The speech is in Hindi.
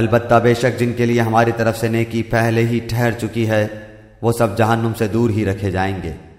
अलबत्ता बेशक जिनके लिए हमारी तरफ़ से नेकी पहले ही ठहर चुकी है, वो सब जहन्नुम से दूर ही रखे जाएँगे।